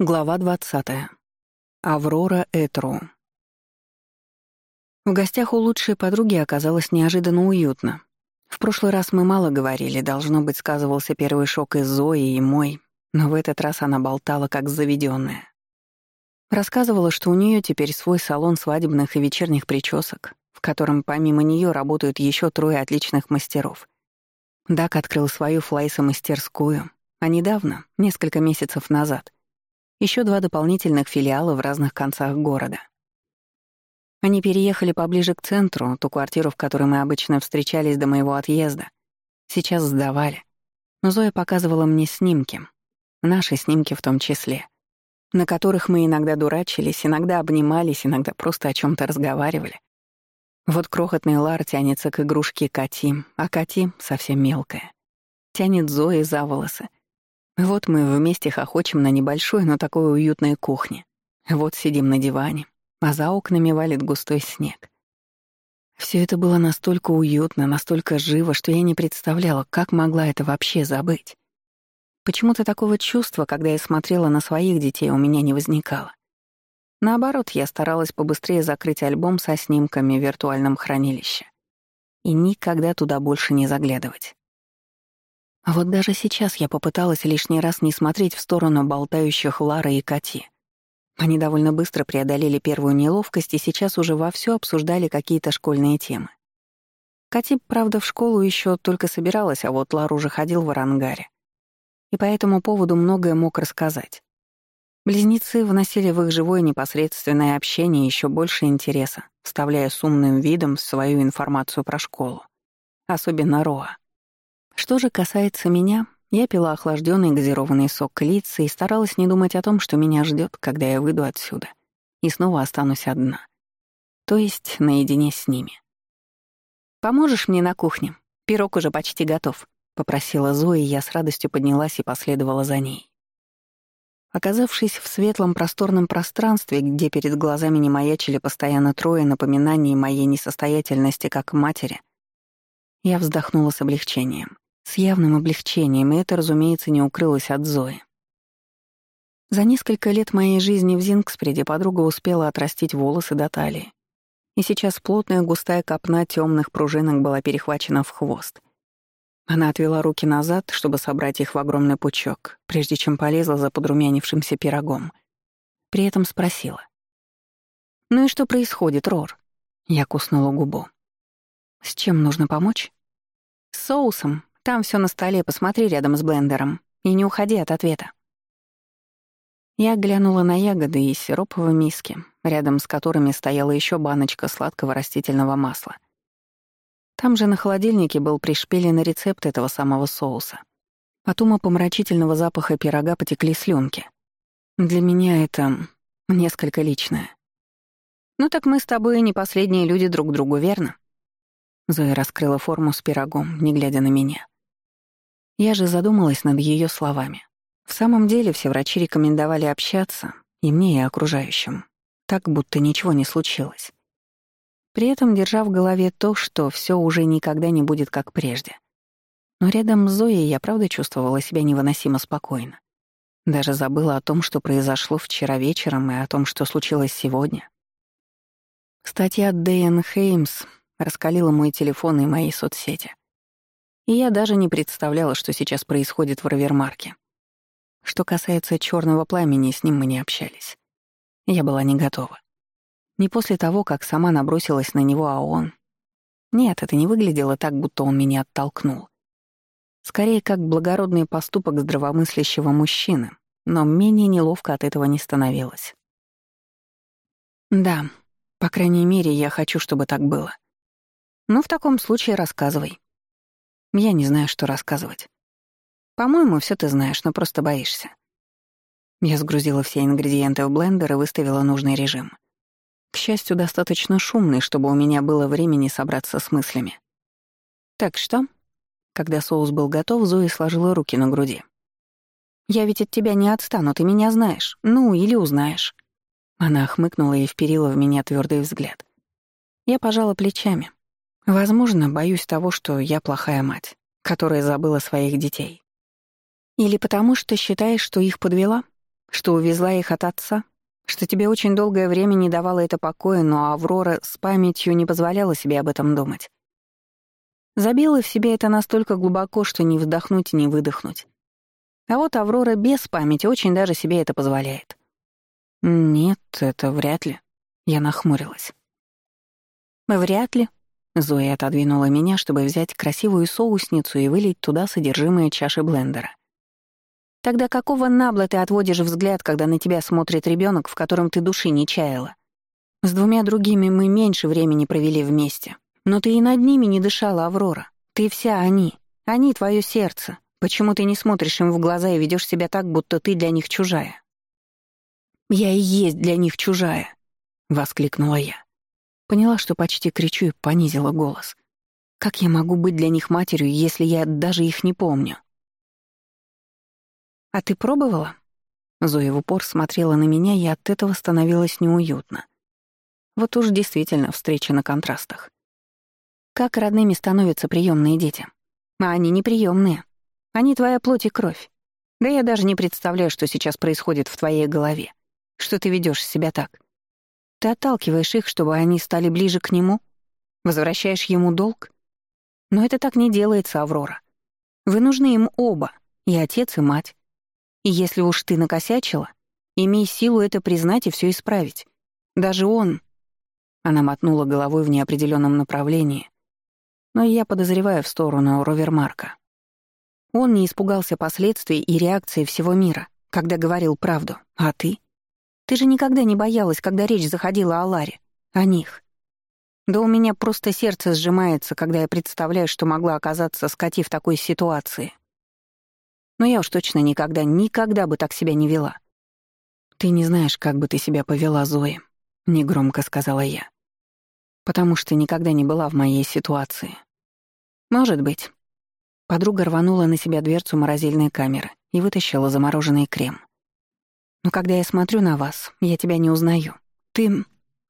Глава 20. Аврора Этру. В гостях у лучшей подруги оказалось неожиданно уютно. В прошлый раз мы мало говорили, должно быть, сказывался первый шок из Зои, и мой, но в этот раз она болтала как заведенная. Рассказывала, что у нее теперь свой салон свадебных и вечерних причесок, в котором помимо нее работают еще трое отличных мастеров. Дак открыл свою флайса-мастерскую, а недавно, несколько месяцев назад — еще два дополнительных филиала в разных концах города. Они переехали поближе к центру, ту квартиру, в которой мы обычно встречались до моего отъезда. Сейчас сдавали. Но Зоя показывала мне снимки. Наши снимки в том числе. На которых мы иногда дурачились, иногда обнимались, иногда просто о чем то разговаривали. Вот крохотный Лар тянется к игрушке Кати, а Кати совсем мелкая. Тянет Зои за волосы, вот мы вместе хохочем на небольшой, но такой уютной кухне. Вот сидим на диване, а за окнами валит густой снег. Все это было настолько уютно, настолько живо, что я не представляла, как могла это вообще забыть. Почему-то такого чувства, когда я смотрела на своих детей, у меня не возникало. Наоборот, я старалась побыстрее закрыть альбом со снимками в виртуальном хранилище и никогда туда больше не заглядывать. А вот даже сейчас я попыталась лишний раз не смотреть в сторону болтающих Лара и Кати. Они довольно быстро преодолели первую неловкость и сейчас уже вовсю обсуждали какие-то школьные темы. Кати, правда, в школу еще только собиралась, а вот Лар уже ходил в арангаре. И по этому поводу многое мог рассказать. Близнецы вносили в их живое непосредственное общение еще больше интереса, вставляя с умным видом свою информацию про школу. Особенно Роа. Что же касается меня, я пила охлажденный газированный сок клицы и старалась не думать о том, что меня ждет, когда я выйду отсюда, и снова останусь одна. То есть наедине с ними. «Поможешь мне на кухне? Пирог уже почти готов», — попросила Зоя, и я с радостью поднялась и последовала за ней. Оказавшись в светлом просторном пространстве, где перед глазами не маячили постоянно трое напоминаний моей несостоятельности как матери, я вздохнула с облегчением. С явным облегчением, и это, разумеется, не укрылось от Зои. За несколько лет моей жизни в Зингспреде подруга успела отрастить волосы до талии. И сейчас плотная густая копна темных пружинок была перехвачена в хвост. Она отвела руки назад, чтобы собрать их в огромный пучок, прежде чем полезла за подрумянившимся пирогом. При этом спросила. «Ну и что происходит, Рор?» Я куснула губу. «С чем нужно помочь?» «С соусом», там все на столе, посмотри рядом с блендером. И не уходи от ответа. Я глянула на ягоды и сироп в миске, рядом с которыми стояла еще баночка сладкого растительного масла. Там же на холодильнике был пришпилен рецепт этого самого соуса. От ума помрачительного запаха пирога потекли слюнки. Для меня это несколько личное. «Ну так мы с тобой не последние люди друг другу, верно?» Зоя раскрыла форму с пирогом, не глядя на меня. Я же задумалась над ее словами. В самом деле все врачи рекомендовали общаться, и мне, и окружающим, так будто ничего не случилось. При этом держа в голове то, что все уже никогда не будет как прежде. Но рядом с Зоей я правда чувствовала себя невыносимо спокойно. Даже забыла о том, что произошло вчера вечером, и о том, что случилось сегодня. Статья Дэйен Хеймс раскалила мой телефон и мои соцсети — и я даже не представляла, что сейчас происходит в Равермарке. Что касается черного пламени, с ним мы не общались. Я была не готова. Не после того, как сама набросилась на него, а он... Нет, это не выглядело так, будто он меня оттолкнул. Скорее, как благородный поступок здравомыслящего мужчины, но менее неловко от этого не становилось. Да, по крайней мере, я хочу, чтобы так было. Ну, в таком случае рассказывай. Я не знаю, что рассказывать. По-моему, все ты знаешь, но просто боишься. Я сгрузила все ингредиенты в блендер и выставила нужный режим. К счастью, достаточно шумный, чтобы у меня было времени собраться с мыслями. Так что, когда соус был готов, Зои сложила руки на груди. «Я ведь от тебя не отстану, ты меня знаешь. Ну, или узнаешь». Она охмыкнула и вперила в меня твердый взгляд. Я пожала плечами. Возможно, боюсь того, что я плохая мать, которая забыла своих детей. Или потому, что считаешь, что их подвела, что увезла их от отца, что тебе очень долгое время не давало это покоя, но Аврора с памятью не позволяла себе об этом думать. Забила в себе это настолько глубоко, что не вдохнуть и не выдохнуть. А вот Аврора без памяти очень даже себе это позволяет. Нет, это вряд ли. Я нахмурилась. Вряд ли, Зоя отодвинула меня, чтобы взять красивую соусницу и вылить туда содержимое чаши блендера. «Тогда какого набла ты отводишь взгляд, когда на тебя смотрит ребенок, в котором ты души не чаяла? С двумя другими мы меньше времени провели вместе. Но ты и над ними не дышала, Аврора. Ты вся они. Они — твое сердце. Почему ты не смотришь им в глаза и ведешь себя так, будто ты для них чужая?» «Я и есть для них чужая», — воскликнула я. Поняла, что почти кричу и понизила голос. Как я могу быть для них матерью, если я даже их не помню? «А ты пробовала?» Зоя в упор смотрела на меня, и от этого становилось неуютно. Вот уж действительно встреча на контрастах. Как родными становятся приемные дети? А они неприемные. Они твоя плоть и кровь. Да я даже не представляю, что сейчас происходит в твоей голове. Что ты ведешь себя так. Ты отталкиваешь их, чтобы они стали ближе к нему? Возвращаешь ему долг? Но это так не делается, Аврора. Вы нужны им оба, и отец, и мать. И если уж ты накосячила, имей силу это признать и все исправить. Даже он...» Она мотнула головой в неопределенном направлении. Но я подозреваю в сторону Ровермарка. Он не испугался последствий и реакции всего мира, когда говорил правду. А ты? Ты же никогда не боялась, когда речь заходила о Ларе, о них. Да у меня просто сердце сжимается, когда я представляю, что могла оказаться скоти в такой ситуации. Но я уж точно никогда, никогда бы так себя не вела. «Ты не знаешь, как бы ты себя повела, Зои. — негромко сказала я. «Потому что никогда не была в моей ситуации». «Может быть». Подруга рванула на себя дверцу морозильной камеры и вытащила замороженный крем. Но когда я смотрю на вас, я тебя не узнаю. Ты...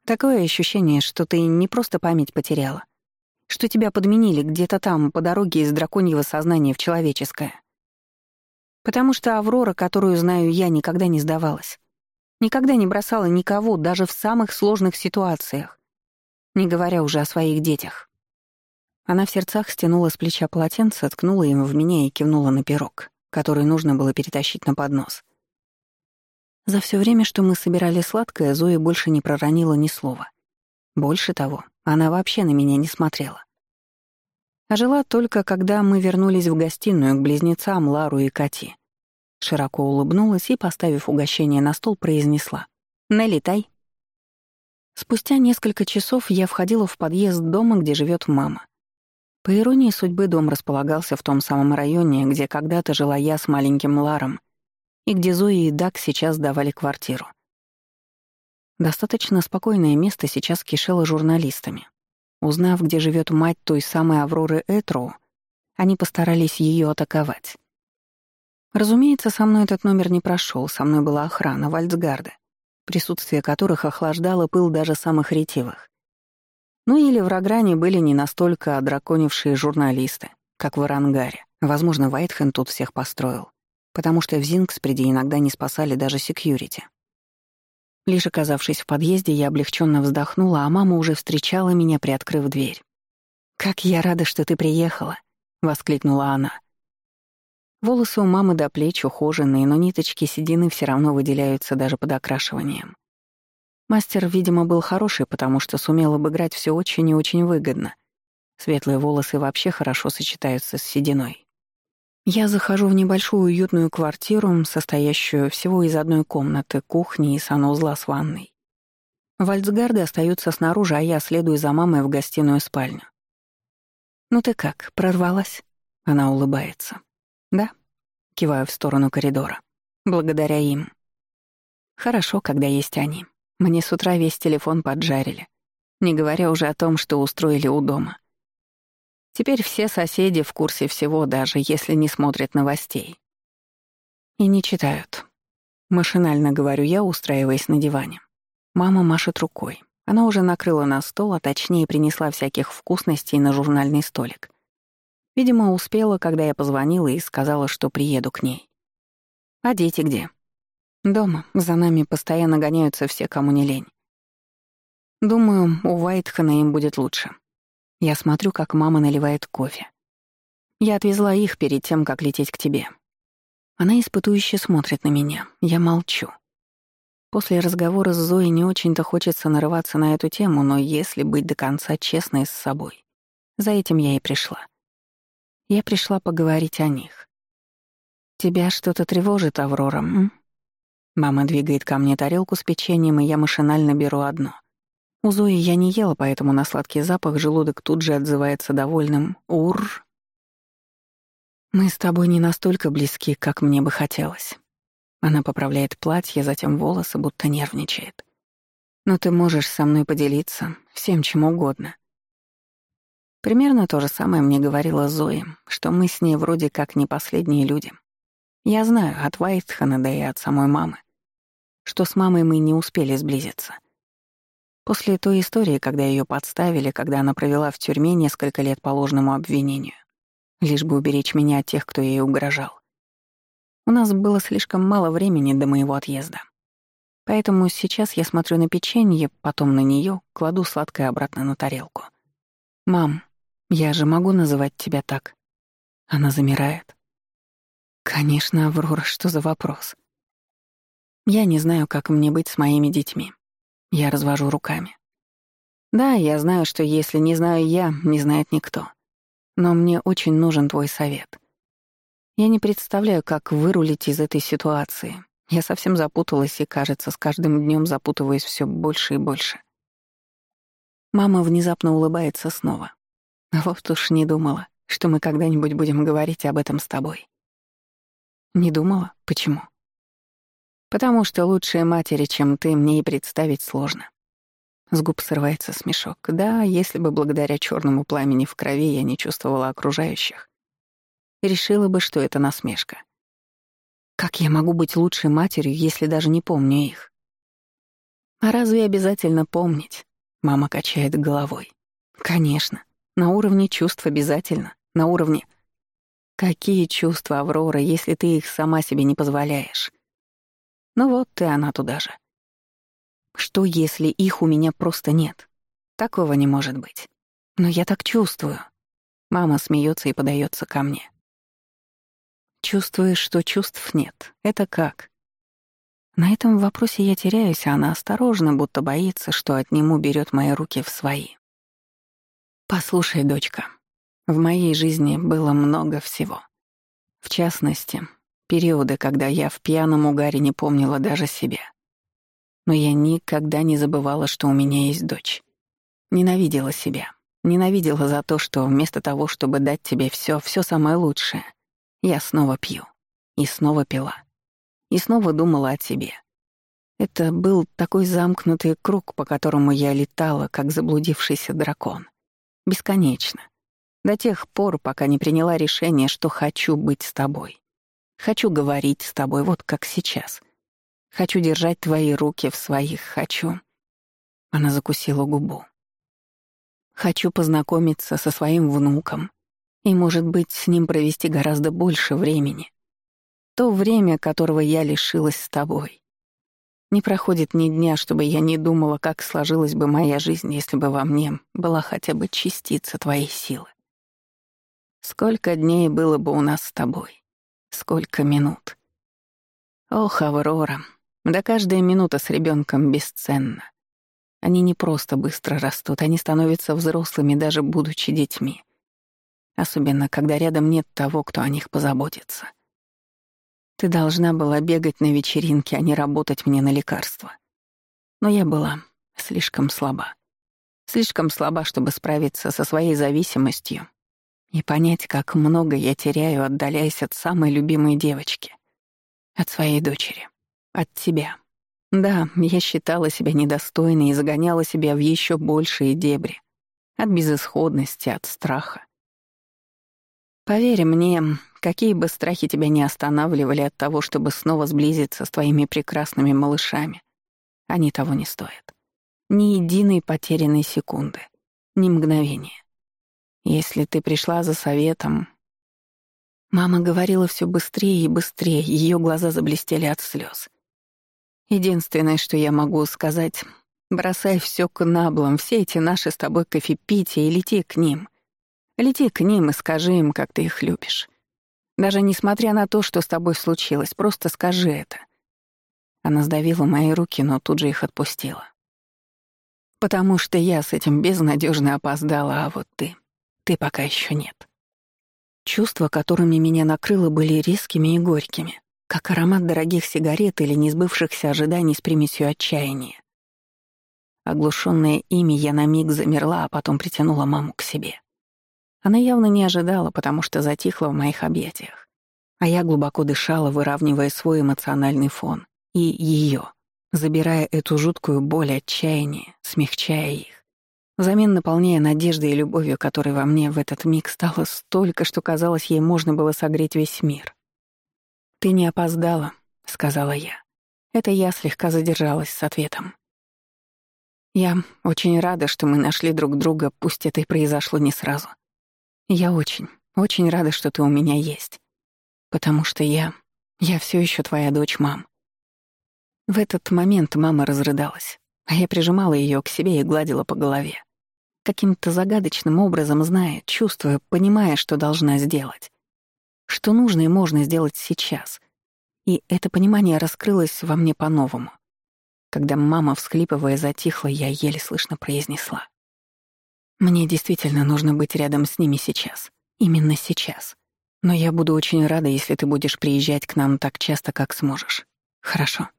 Такое ощущение, что ты не просто память потеряла, что тебя подменили где-то там, по дороге из драконьего сознания в человеческое. Потому что Аврора, которую знаю я, никогда не сдавалась. Никогда не бросала никого, даже в самых сложных ситуациях, не говоря уже о своих детях. Она в сердцах стянула с плеча полотенце, ткнула им в меня и кивнула на пирог, который нужно было перетащить на поднос. За все время, что мы собирали сладкое, Зоя больше не проронила ни слова. Больше того, она вообще на меня не смотрела. А жила только, когда мы вернулись в гостиную к близнецам Лару и Кати. Широко улыбнулась и, поставив угощение на стол, произнесла «Налетай». Спустя несколько часов я входила в подъезд дома, где живет мама. По иронии судьбы, дом располагался в том самом районе, где когда-то жила я с маленьким Ларом — и где Зои и Дак сейчас давали квартиру. Достаточно спокойное место сейчас кишело журналистами. Узнав, где живет мать той самой Авроры Этроу, они постарались ее атаковать. Разумеется, со мной этот номер не прошел, со мной была охрана Вальцгарда, присутствие которых охлаждало пыл даже самых ретивых. Ну или в Рогране были не настолько одраконившие журналисты, как в Арангаре. Возможно, Вайтхен тут всех построил потому что в Зингспреде иногда не спасали даже секьюрити. Лишь оказавшись в подъезде, я облегченно вздохнула, а мама уже встречала меня, приоткрыв дверь. «Как я рада, что ты приехала!» — воскликнула она. Волосы у мамы до плеч ухоженные, но ниточки седины все равно выделяются даже под окрашиванием. Мастер, видимо, был хороший, потому что сумел обыграть все очень и очень выгодно. Светлые волосы вообще хорошо сочетаются с сединой. Я захожу в небольшую уютную квартиру, состоящую всего из одной комнаты, кухни и санузла с ванной. Вальцгарды остаются снаружи, а я следую за мамой в гостиную спальню. «Ну ты как, прорвалась?» Она улыбается. «Да?» Киваю в сторону коридора. «Благодаря им». «Хорошо, когда есть они. Мне с утра весь телефон поджарили. Не говоря уже о том, что устроили у дома». Теперь все соседи в курсе всего, даже если не смотрят новостей. И не читают. Машинально говорю я, устраиваясь на диване. Мама машет рукой. Она уже накрыла на стол, а точнее принесла всяких вкусностей на журнальный столик. Видимо, успела, когда я позвонила и сказала, что приеду к ней. «А дети где?» «Дома. За нами постоянно гоняются все, кому не лень. Думаю, у Вайтхана им будет лучше. Я смотрю, как мама наливает кофе. Я отвезла их перед тем, как лететь к тебе. Она испытующе смотрит на меня. Я молчу. После разговора с Зоей не очень-то хочется нарываться на эту тему, но если быть до конца честной с собой, за этим я и пришла. Я пришла поговорить о них. «Тебя что-то тревожит, Аврора, м? Мама двигает ко мне тарелку с печеньем, и я машинально беру одно — у Зои я не ела, поэтому на сладкий запах желудок тут же отзывается довольным «Ур!». «Мы с тобой не настолько близки, как мне бы хотелось». Она поправляет платье, затем волосы, будто нервничает. «Но ты можешь со мной поделиться всем чем угодно». Примерно то же самое мне говорила Зои, что мы с ней вроде как не последние люди. Я знаю от Вайтхана, да и от самой мамы, что с мамой мы не успели сблизиться — После той истории, когда ее подставили, когда она провела в тюрьме несколько лет по ложному обвинению, лишь бы уберечь меня от тех, кто ей угрожал. У нас было слишком мало времени до моего отъезда. Поэтому сейчас я смотрю на печенье, потом на нее, кладу сладкое обратно на тарелку. «Мам, я же могу называть тебя так?» Она замирает. «Конечно, Аврора, что за вопрос?» «Я не знаю, как мне быть с моими детьми. Я развожу руками. Да, я знаю, что если не знаю я, не знает никто. Но мне очень нужен твой совет. Я не представляю, как вырулить из этой ситуации. Я совсем запуталась и, кажется, с каждым днем запутываюсь все больше и больше. Мама внезапно улыбается снова. Вот уж не думала, что мы когда-нибудь будем говорить об этом с тобой. Не думала? Почему? потому что лучшие матери, чем ты, мне и представить сложно. С губ срывается смешок. Да, если бы благодаря черному пламени в крови я не чувствовала окружающих, решила бы, что это насмешка. Как я могу быть лучшей матерью, если даже не помню их? А разве обязательно помнить? Мама качает головой. Конечно, на уровне чувств обязательно, на уровне... Какие чувства, Аврора, если ты их сама себе не позволяешь? Ну вот и она туда же. Что, если их у меня просто нет? Такого не может быть. Но я так чувствую. Мама смеется и подается ко мне. Чувствуешь, что чувств нет. Это как? На этом вопросе я теряюсь, а она осторожно, будто боится, что от отниму, берет мои руки в свои. «Послушай, дочка, в моей жизни было много всего. В частности, Периоды, когда я в пьяном угаре не помнила даже себя. Но я никогда не забывала, что у меня есть дочь. Ненавидела себя. Ненавидела за то, что вместо того, чтобы дать тебе все, все самое лучшее, я снова пью. И снова пила. И снова думала о тебе. Это был такой замкнутый круг, по которому я летала, как заблудившийся дракон. Бесконечно. До тех пор, пока не приняла решение, что хочу быть с тобой. Хочу говорить с тобой вот как сейчас. Хочу держать твои руки в своих. Хочу...» Она закусила губу. «Хочу познакомиться со своим внуком. И, может быть, с ним провести гораздо больше времени. То время, которого я лишилась с тобой. Не проходит ни дня, чтобы я не думала, как сложилась бы моя жизнь, если бы во мне была хотя бы частица твоей силы. Сколько дней было бы у нас с тобой? Сколько минут? Ох, Аврора, да каждая минута с ребенком бесценна. Они не просто быстро растут, они становятся взрослыми, даже будучи детьми. Особенно, когда рядом нет того, кто о них позаботится. Ты должна была бегать на вечеринке, а не работать мне на лекарства. Но я была слишком слаба. Слишком слаба, чтобы справиться со своей зависимостью и понять, как много я теряю, отдаляясь от самой любимой девочки. От своей дочери. От тебя. Да, я считала себя недостойной и загоняла себя в еще большие дебри. От безысходности, от страха. Поверь мне, какие бы страхи тебя не останавливали от того, чтобы снова сблизиться с твоими прекрасными малышами, они того не стоят. Ни единой потерянной секунды, ни мгновения если ты пришла за советом...» Мама говорила все быстрее и быстрее, ее глаза заблестели от слез. «Единственное, что я могу сказать, бросай все к наблам, все эти наши с тобой кофепития и лети к ним. Лети к ним и скажи им, как ты их любишь. Даже несмотря на то, что с тобой случилось, просто скажи это». Она сдавила мои руки, но тут же их отпустила. «Потому что я с этим безнадежно опоздала, а вот ты...» ты пока еще нет. Чувства, которыми меня накрыло, были резкими и горькими, как аромат дорогих сигарет или несбывшихся ожиданий с примесью отчаяния. Оглушенная ими, я на миг замерла, а потом притянула маму к себе. Она явно не ожидала, потому что затихла в моих объятиях. А я глубоко дышала, выравнивая свой эмоциональный фон. И ее, забирая эту жуткую боль, отчаяния, смягчая их. Взамен наполняя надеждой и любовью, которой во мне в этот миг стало столько, что казалось, ей можно было согреть весь мир. «Ты не опоздала», — сказала я. Это я слегка задержалась с ответом. «Я очень рада, что мы нашли друг друга, пусть это и произошло не сразу. Я очень, очень рада, что ты у меня есть. Потому что я... Я все еще твоя дочь, мам». В этот момент мама разрыдалась, а я прижимала ее к себе и гладила по голове каким-то загадочным образом зная, чувствуя, понимая, что должна сделать. Что нужно и можно сделать сейчас. И это понимание раскрылось во мне по-новому. Когда мама, всхлипывая, затихла, я еле слышно произнесла. «Мне действительно нужно быть рядом с ними сейчас. Именно сейчас. Но я буду очень рада, если ты будешь приезжать к нам так часто, как сможешь. Хорошо?»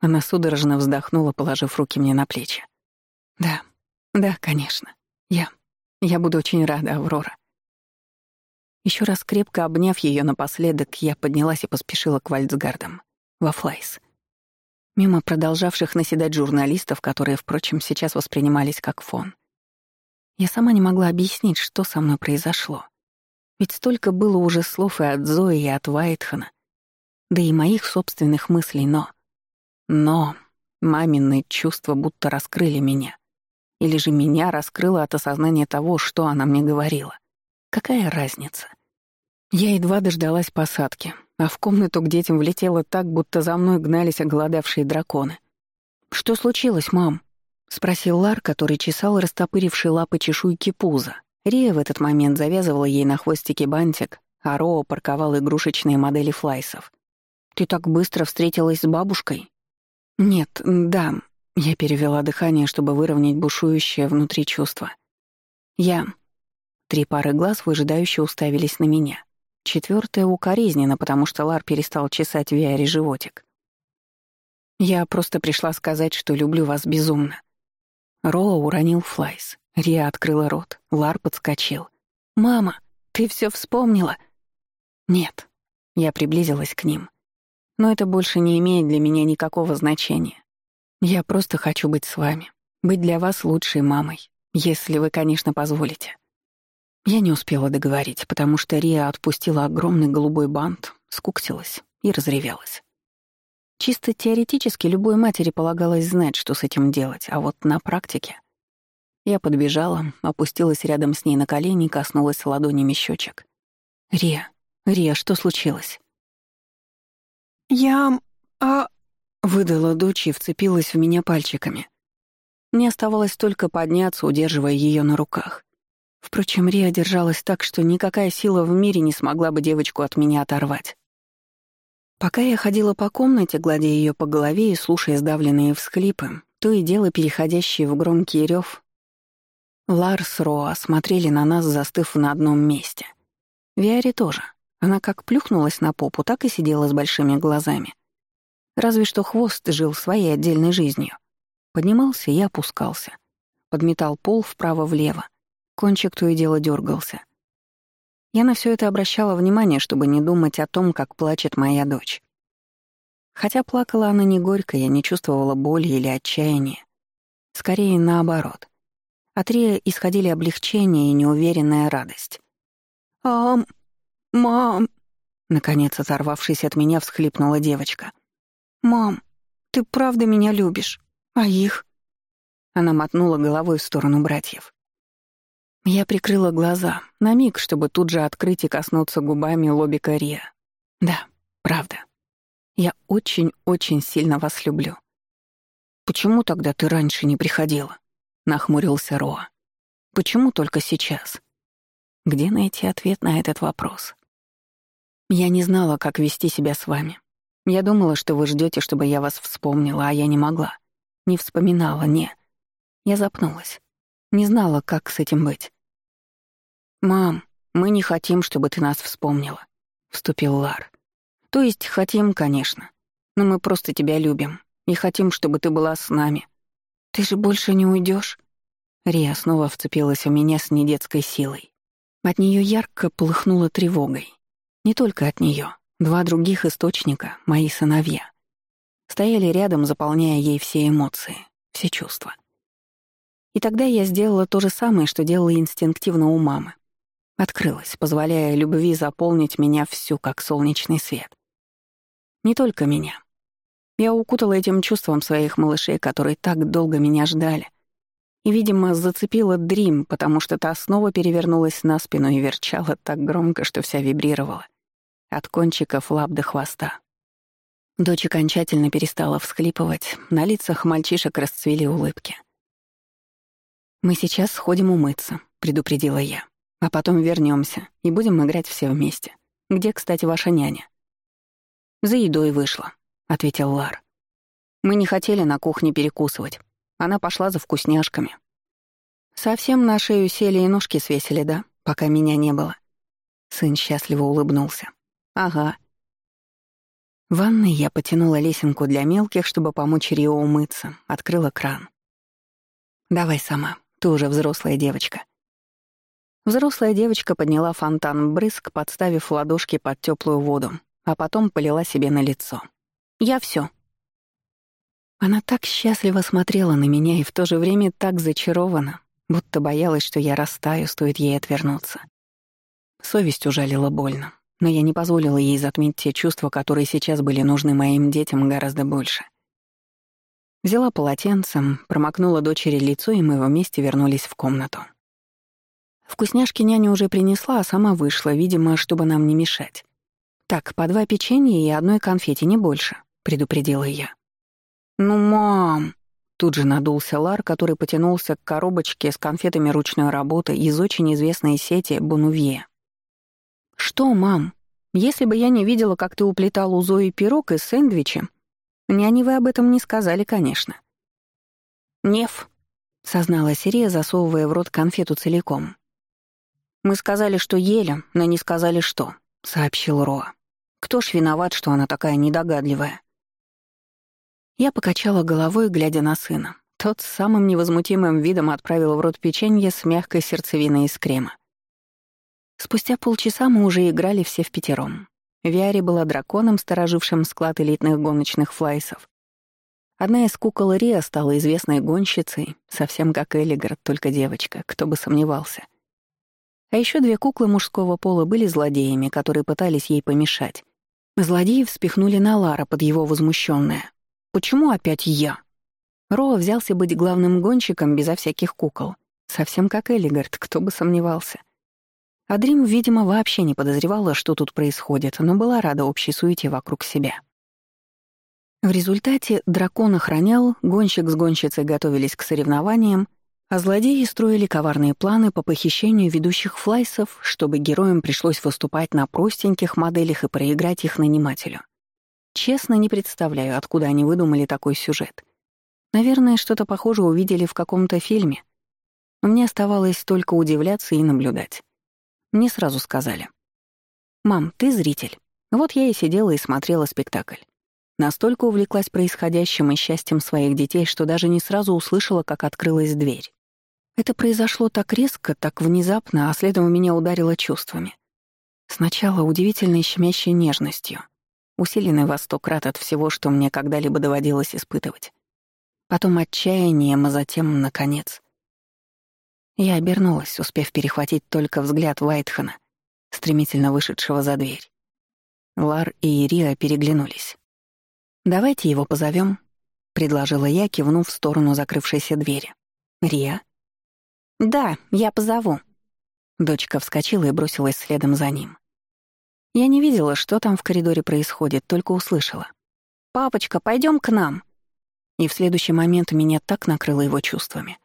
Она судорожно вздохнула, положив руки мне на плечи. «Да, да, конечно. Я. Я буду очень рада, Аврора. Еще раз крепко обняв ее напоследок, я поднялась и поспешила к Вальцгардам. Во Флайс. Мимо продолжавших наседать журналистов, которые, впрочем, сейчас воспринимались как фон. Я сама не могла объяснить, что со мной произошло. Ведь столько было уже слов и от Зои, и от Вайтхана. Да и моих собственных мыслей, но... Но... Мамины чувства будто раскрыли меня — или же меня раскрыло от осознания того, что она мне говорила. Какая разница? Я едва дождалась посадки, а в комнату к детям влетела так, будто за мной гнались оголодавшие драконы. «Что случилось, мам?» — спросил Лар, который чесал растопырившие лапы чешуйки пуза. Рия в этот момент завязывала ей на хвостике бантик, а Роа парковал игрушечные модели флайсов. «Ты так быстро встретилась с бабушкой?» «Нет, да, я перевела дыхание, чтобы выровнять бушующее внутри чувство. Я. Три пары глаз выжидающе уставились на меня. Четвёртая укоризненно, потому что Лар перестал чесать Виаре животик. Я просто пришла сказать, что люблю вас безумно. Роа уронил флайс. Риа открыла рот. Лар подскочил. «Мама, ты всё вспомнила?» «Нет». Я приблизилась к ним. Но это больше не имеет для меня никакого значения. Я просто хочу быть с вами, быть для вас лучшей мамой, если вы, конечно, позволите». Я не успела договорить, потому что Рия отпустила огромный голубой бант, скуктилась и разревелась. Чисто теоретически любой матери полагалось знать, что с этим делать, а вот на практике... Я подбежала, опустилась рядом с ней на колени и коснулась ладонями щечек. «Рия, Рия, что случилось?» «Я... а... Выдала дочь и вцепилась в меня пальчиками. Мне оставалось только подняться, удерживая ее на руках. Впрочем, Рия держалась так, что никакая сила в мире не смогла бы девочку от меня оторвать. Пока я ходила по комнате, гладя ее по голове и слушая сдавленные всхлипы, то и дело переходящие в громкий рев, Ларс Роа смотрели на нас, застыв на одном месте. Виари тоже. Она как плюхнулась на попу, так и сидела с большими глазами — Разве что хвост жил своей отдельной жизнью. Поднимался и опускался. Подметал пол вправо-влево. Кончик то и дело дергался. Я на все это обращала внимание, чтобы не думать о том, как плачет моя дочь. Хотя плакала она не горько, я не чувствовала боли или отчаяния. Скорее, наоборот. От Рия исходили облегчение и неуверенная радость. «Ам! Мам!» Наконец, оторвавшись от меня, всхлипнула девочка — «Мам, ты правда меня любишь? А их?» Она мотнула головой в сторону братьев. Я прикрыла глаза, на миг, чтобы тут же открыть и коснуться губами лобика Рия. «Да, правда. Я очень-очень сильно вас люблю». «Почему тогда ты раньше не приходила?» — нахмурился Роа. «Почему только сейчас?» Где найти ответ на этот вопрос? Я не знала, как вести себя с вами. Я думала, что вы ждете, чтобы я вас вспомнила, а я не могла. Не вспоминала, не. Я запнулась. Не знала, как с этим быть. «Мам, мы не хотим, чтобы ты нас вспомнила», — вступил Лар. «То есть хотим, конечно. Но мы просто тебя любим и хотим, чтобы ты была с нами». «Ты же больше не уйдешь? Рия снова вцепилась у меня с недетской силой. От нее ярко полыхнула тревогой. Не только от нее. Два других источника, мои сыновья, стояли рядом, заполняя ей все эмоции, все чувства. И тогда я сделала то же самое, что делала инстинктивно у мамы. Открылась, позволяя любви заполнить меня всю, как солнечный свет. Не только меня. Я укутала этим чувством своих малышей, которые так долго меня ждали. И, видимо, зацепила Дрим, потому что та снова перевернулась на спину и верчала так громко, что вся вибрировала от кончиков лап до хвоста. Дочь окончательно перестала всхлипывать, на лицах мальчишек расцвели улыбки. «Мы сейчас сходим умыться», — предупредила я. «А потом вернемся и будем играть все вместе. Где, кстати, ваша няня?» «За едой вышла», — ответил Лар. «Мы не хотели на кухне перекусывать. Она пошла за вкусняшками». «Совсем на шею сели и ножки свесили, да? Пока меня не было». Сын счастливо улыбнулся. «Ага». В ванной я потянула лесенку для мелких, чтобы помочь Рио умыться, открыла кран. «Давай сама, ты уже взрослая девочка». Взрослая девочка подняла фонтан брызг, подставив ладошки под теплую воду, а потом полила себе на лицо. «Я все. Она так счастливо смотрела на меня и в то же время так зачарована, будто боялась, что я растаю, стоит ей отвернуться. Совесть ужалила больно, но я не позволила ей затмить те чувства, которые сейчас были нужны моим детям гораздо больше. Взяла полотенцем, промокнула дочери лицо, и мы вместе вернулись в комнату. Вкусняшки няня уже принесла, а сама вышла, видимо, чтобы нам не мешать. «Так, по два печенья и одной конфете, не больше», — предупредила я. «Ну, мам!» Тут же надулся Лар, который потянулся к коробочке с конфетами ручной работы из очень известной сети «Бонувье». «Что, мам? Если бы я не видела, как ты уплетал у Зои пирог и сэндвичи, няне вы об этом не сказали, конечно». «Неф», — сознала Сирия, засовывая в рот конфету целиком. «Мы сказали, что ели, но не сказали, что», — сообщил Роа. «Кто ж виноват, что она такая недогадливая?» Я покачала головой, глядя на сына. Тот с самым невозмутимым видом отправил в рот печенье с мягкой сердцевиной из крема. Спустя полчаса мы уже играли все в пятером. Виари была драконом, сторожившим склад элитных гоночных флайсов. Одна из кукол Риа стала известной гонщицей, совсем как Элигард, только девочка, кто бы сомневался. А еще две куклы мужского пола были злодеями, которые пытались ей помешать. Злодеи вспихнули на Лара под его возмущенное. «Почему опять я?» Роа взялся быть главным гонщиком безо всяких кукол. Совсем как Элигард, кто бы сомневался. Адрим, видимо, вообще не подозревала, что тут происходит, но была рада общей суете вокруг себя. В результате дракон охранял, гонщик с гонщицей готовились к соревнованиям, а злодеи строили коварные планы по похищению ведущих флайсов, чтобы героям пришлось выступать на простеньких моделях и проиграть их нанимателю. Честно, не представляю, откуда они выдумали такой сюжет. Наверное, что-то похожее увидели в каком-то фильме. Мне оставалось только удивляться и наблюдать. Мне сразу сказали. «Мам, ты зритель». Ну вот я и сидела и смотрела спектакль. Настолько увлеклась происходящим и счастьем своих детей, что даже не сразу услышала, как открылась дверь. Это произошло так резко, так внезапно, а следом меня ударило чувствами. Сначала удивительной щемящей нежностью, усиленной во сто крат от всего, что мне когда-либо доводилось испытывать. Потом отчаянием, а затем, наконец, я обернулась, успев перехватить только взгляд Вайтхана, стремительно вышедшего за дверь. Лар и Ирия переглянулись. «Давайте его позовем, предложила я, кивнув в сторону закрывшейся двери. «Рия?» «Да, я позову». Дочка вскочила и бросилась следом за ним. Я не видела, что там в коридоре происходит, только услышала. «Папочка, пойдем к нам!» И в следующий момент меня так накрыло его чувствами,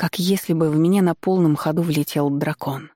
как если бы в меня на полном ходу влетел дракон.